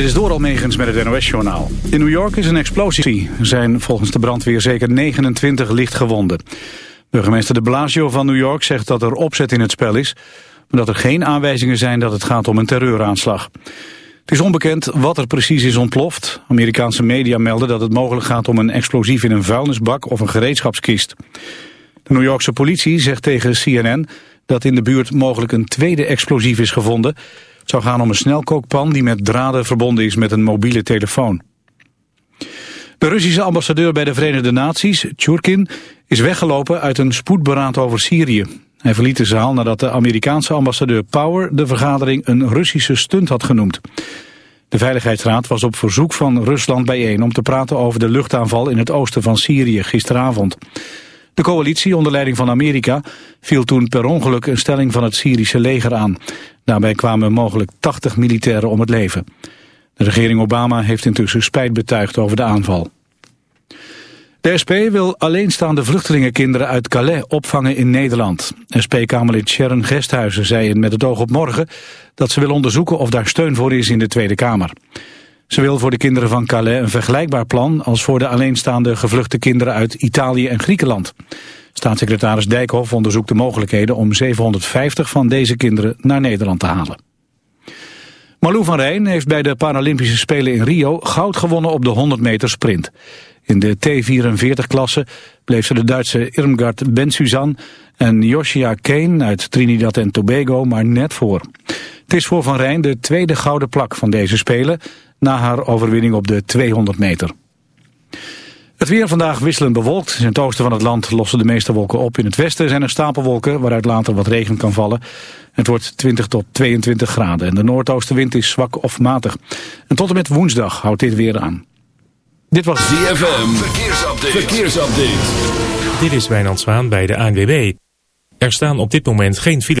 Dit is door Almegens met het NOS-journaal. In New York is een explosie. Er zijn volgens de brandweer zeker 29 lichtgewonden. Burgemeester de Blasio van New York zegt dat er opzet in het spel is... maar dat er geen aanwijzingen zijn dat het gaat om een terreuraanslag. Het is onbekend wat er precies is ontploft. Amerikaanse media melden dat het mogelijk gaat om een explosief in een vuilnisbak of een gereedschapskist. De New Yorkse politie zegt tegen CNN dat in de buurt mogelijk een tweede explosief is gevonden. Het zou gaan om een snelkookpan die met draden verbonden is met een mobiele telefoon. De Russische ambassadeur bij de Verenigde Naties, Churkin, is weggelopen uit een spoedberaad over Syrië. Hij verliet de zaal nadat de Amerikaanse ambassadeur Power de vergadering een Russische stunt had genoemd. De Veiligheidsraad was op verzoek van Rusland bijeen om te praten over de luchtaanval in het oosten van Syrië gisteravond. De coalitie onder leiding van Amerika viel toen per ongeluk een stelling van het Syrische leger aan. Daarbij kwamen mogelijk 80 militairen om het leven. De regering Obama heeft intussen spijt betuigd over de aanval. De SP wil alleenstaande vluchtelingenkinderen uit Calais opvangen in Nederland. SP-Kamerlid Sharon Gesthuizen zei in Met het oog op morgen... dat ze wil onderzoeken of daar steun voor is in de Tweede Kamer. Ze wil voor de kinderen van Calais een vergelijkbaar plan... als voor de alleenstaande gevluchte kinderen uit Italië en Griekenland. Staatssecretaris Dijkhoff onderzoekt de mogelijkheden... om 750 van deze kinderen naar Nederland te halen. Malou van Rijn heeft bij de Paralympische Spelen in Rio... goud gewonnen op de 100 meter sprint. In de T44-klasse bleef ze de Duitse Irmgard Bensuzan en Joshia Kane uit Trinidad en Tobago maar net voor. Het is voor Van Rijn de tweede gouden plak van deze Spelen na haar overwinning op de 200 meter. Het weer vandaag wisselend bewolkt. In het oosten van het land lossen de meeste wolken op. In het westen zijn er stapelwolken waaruit later wat regen kan vallen. Het wordt 20 tot 22 graden en de noordoostenwind is zwak of matig. En tot en met woensdag houdt dit weer aan. Dit was ZFM. Verkeersupdate. Verkeersupdate. Dit is Wijnand Zwaan bij de ANWB. Er staan op dit moment geen file.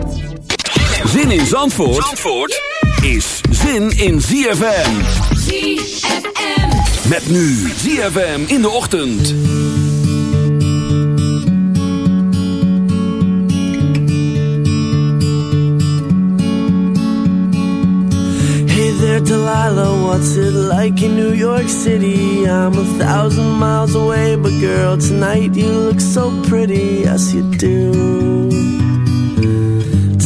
Zin in Zandvoort, Zandvoort is zin in ZFM. ZFM. Met nu ZFM in de ochtend. Hey there, Delilah, what's it like in New York City? I'm a thousand miles away, but girl, tonight you look so pretty, yes you do.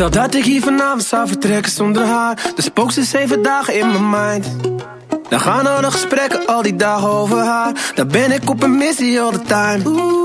Stel dat ik hier vanavond zou vertrekken zonder haar. Dus spook ze zeven dagen in mijn mind. Dan gaan er nog gesprekken al die dagen over haar. Daar ben ik op een missie all the time.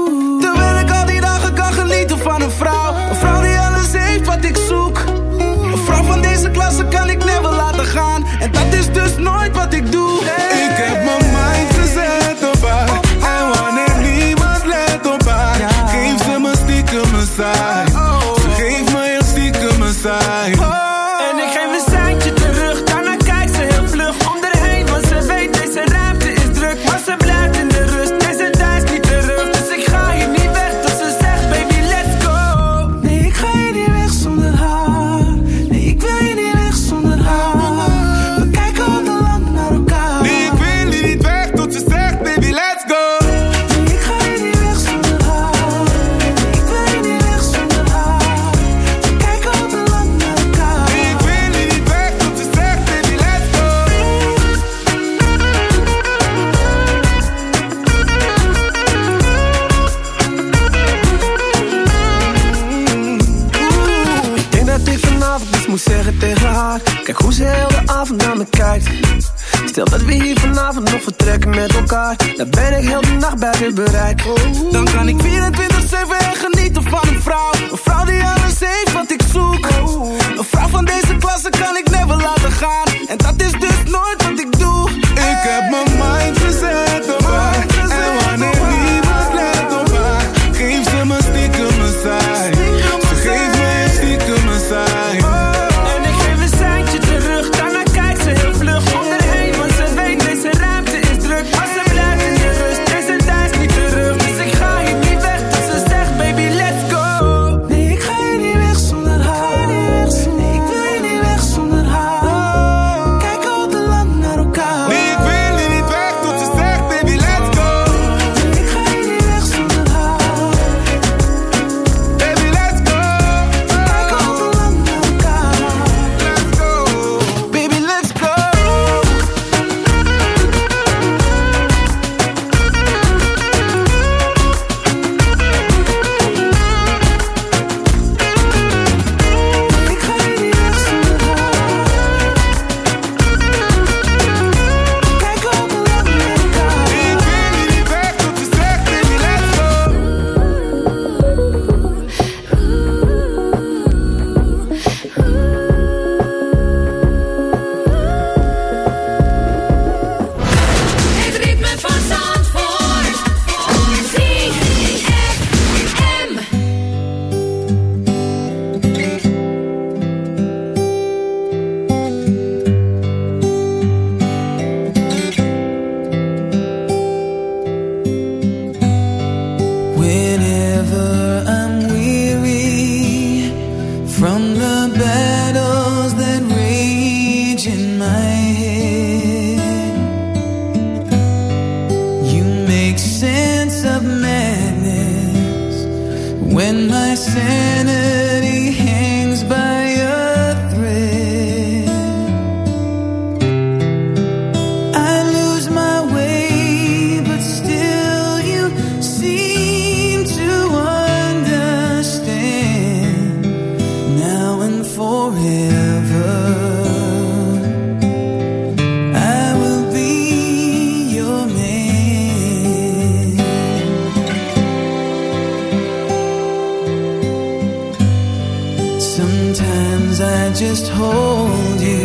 I just hold you.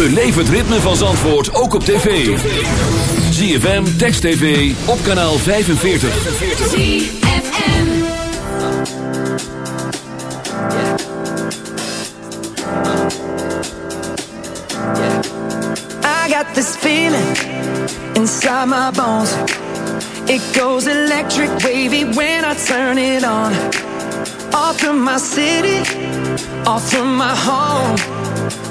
Het ritme van Zandvoort ook op tv. ZFM, Text TV, op kanaal 45. ZFM I got this feeling inside my bones. It goes electric wavy when I turn it on. Off from my city, off from my home.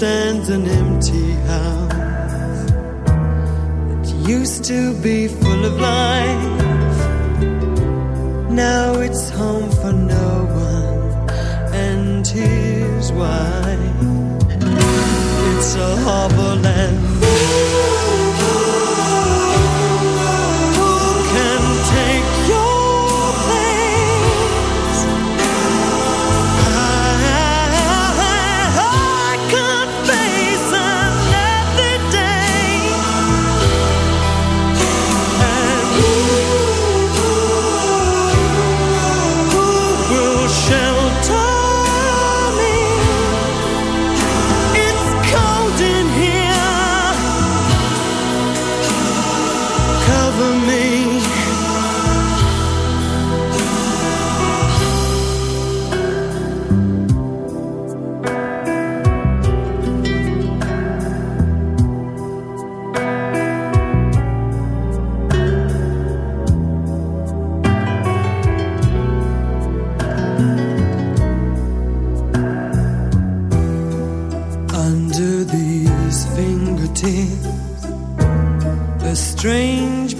stands an empty house that used to be full of life. Now it's home for no one, and here's why. It's a harbor land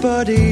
everybody.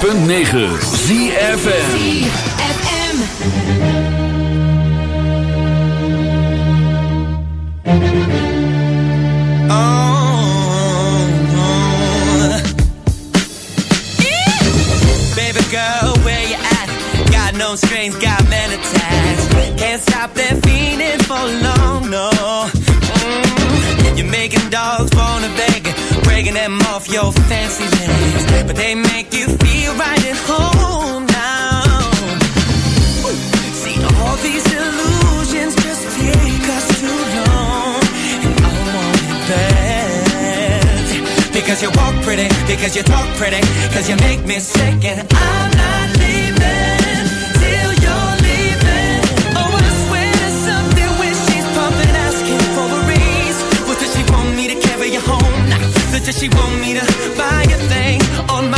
.9 Because you talk pretty, cause you make me sick and I'm not leaving till you're leaving Oh, I swear to something when she's pumping, asking for a raise What does she want me to carry you home? Nah. Does she want me to buy a thing on my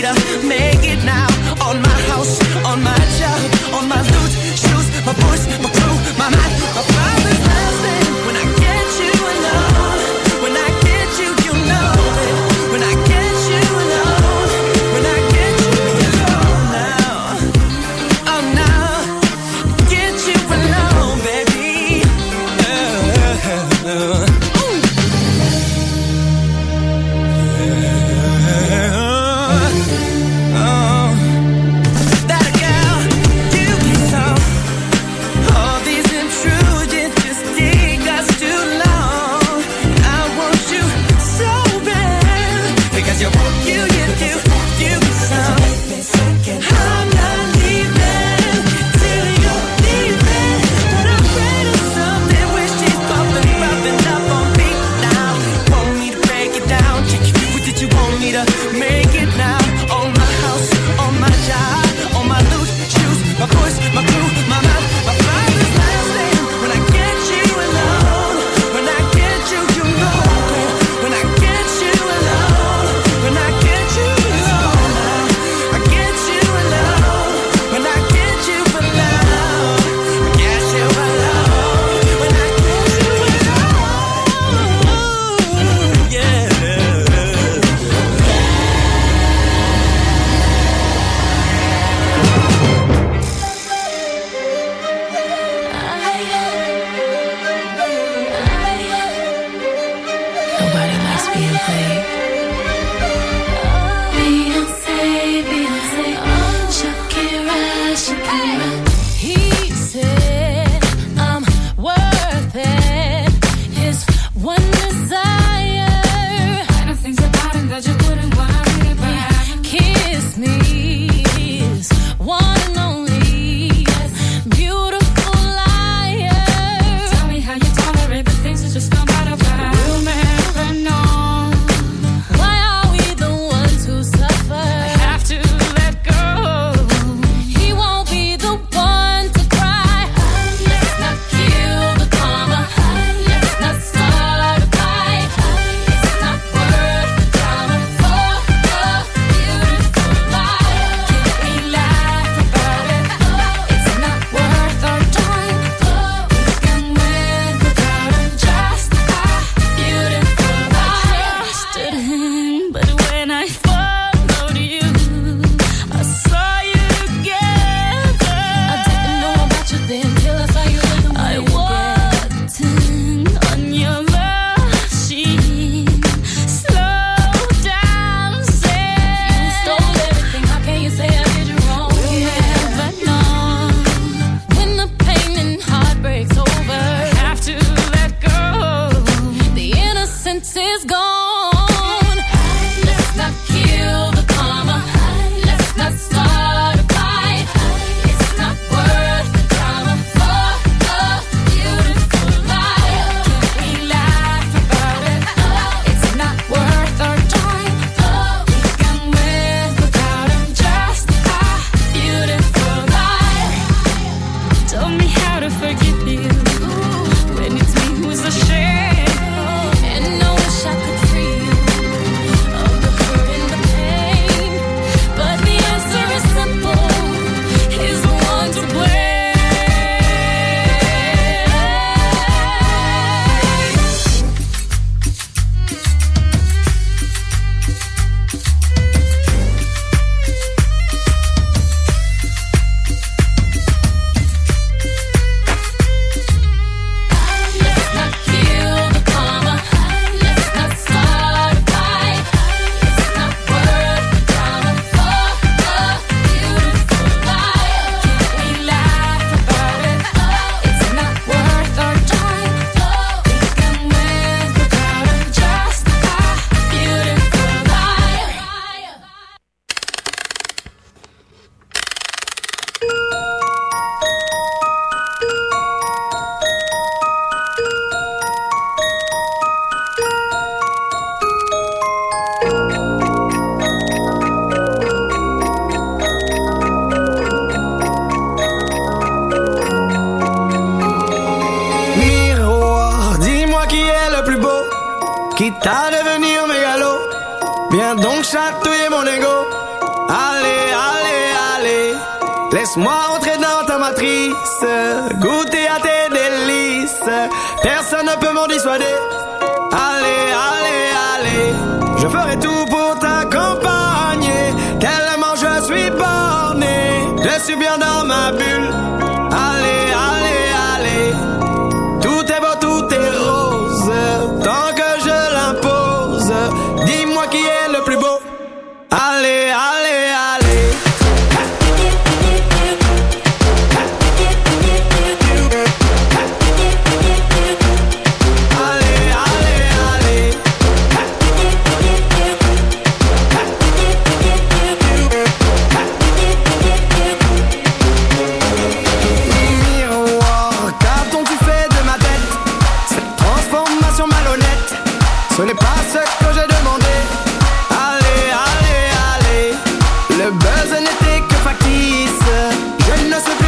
leader le buzz n'était que. Je